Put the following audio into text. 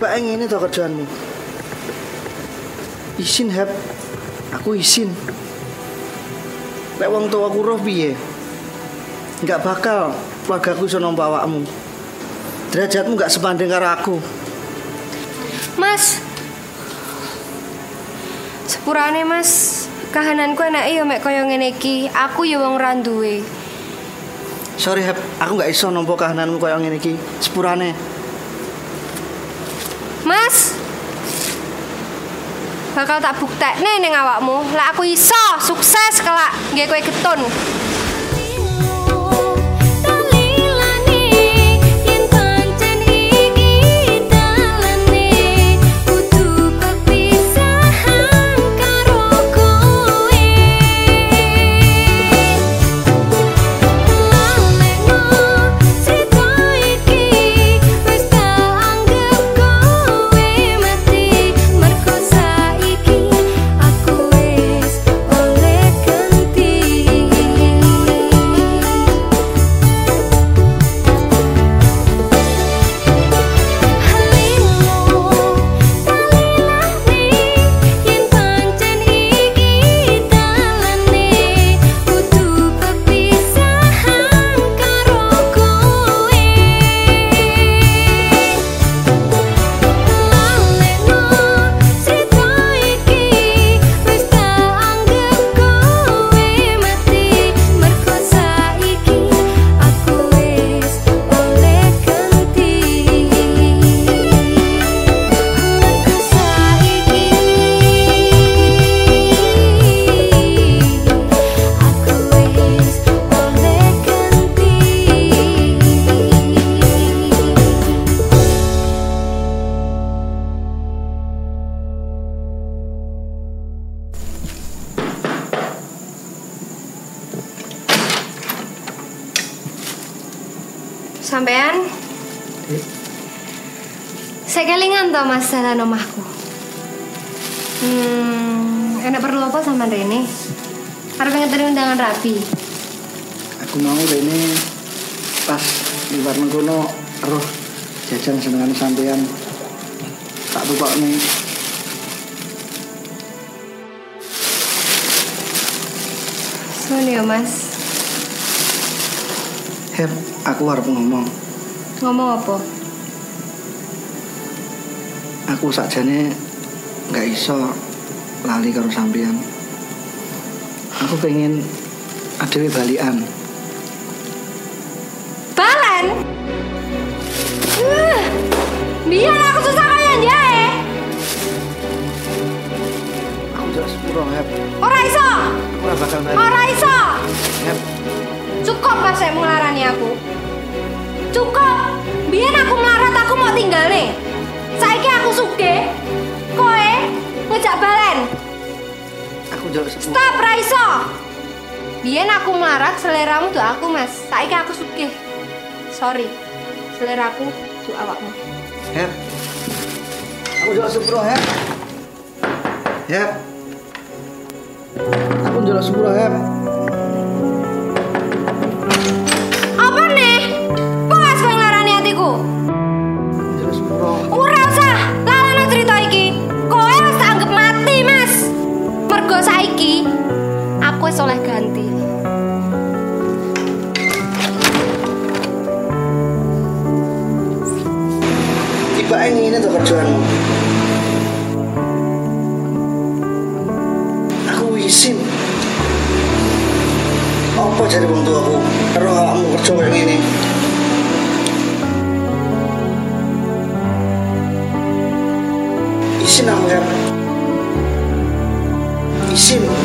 Tiba ini tuh kerjaanmu. Isin Hep, aku isin. Lek wong tua aku roh piye? Nggak bakal keluargaku iso nampa awakmu. Derajatmu nggak sebanding karo aku. Mas Sepurane mas Kahananku enak yo mek kaya ngene iki Aku yo wong ra duwe Sorry Hep, aku nggak iso nampa kahananmu kaya ngene iki. Sepurane. Mas. Bakal tak buktekne ning awakmu. Lah aku iso sukses kelak nggih kowe getun Saya kelingan toh mas dalan omahku. Hmm, enak perlu apa sama Rene? Harus ngeteri undangan rapi. Aku mau ini pas di warung kono roh jajan senengan sampean. Tak lupa nih. Soalnya ya mas, Hep, aku harus ngomong. Ngomong apa? Aku sakjane nggak iso lali karo sampean. Aku pengen adewe balian. Balen? Uh, biar aku susah kaya jahe. Aku jelas sepuro, Hep. Ora iso, Aku ora bakal bali. ora iso. Hep, Cukup mas saya melarani aku. Cukup. Biar aku melarat aku mau tinggal nih. Saiki aku suge. Koe ngejak balen. aku jelas sepuro. Stop Raiso. Biar aku melarat seleramu tuh aku mas. Saiki aku suge. Sorry. Seleraku tuh awakmu. Hep. Aku jelas sepuro, Hep. Hep. Aku jelas sepuro, Hep. Tiba ini tuh kerjaanmu. Aku izin. Apa jadi wong tuaku? Karo awakmu kerja kayak gini. Izin aku ya. Izin.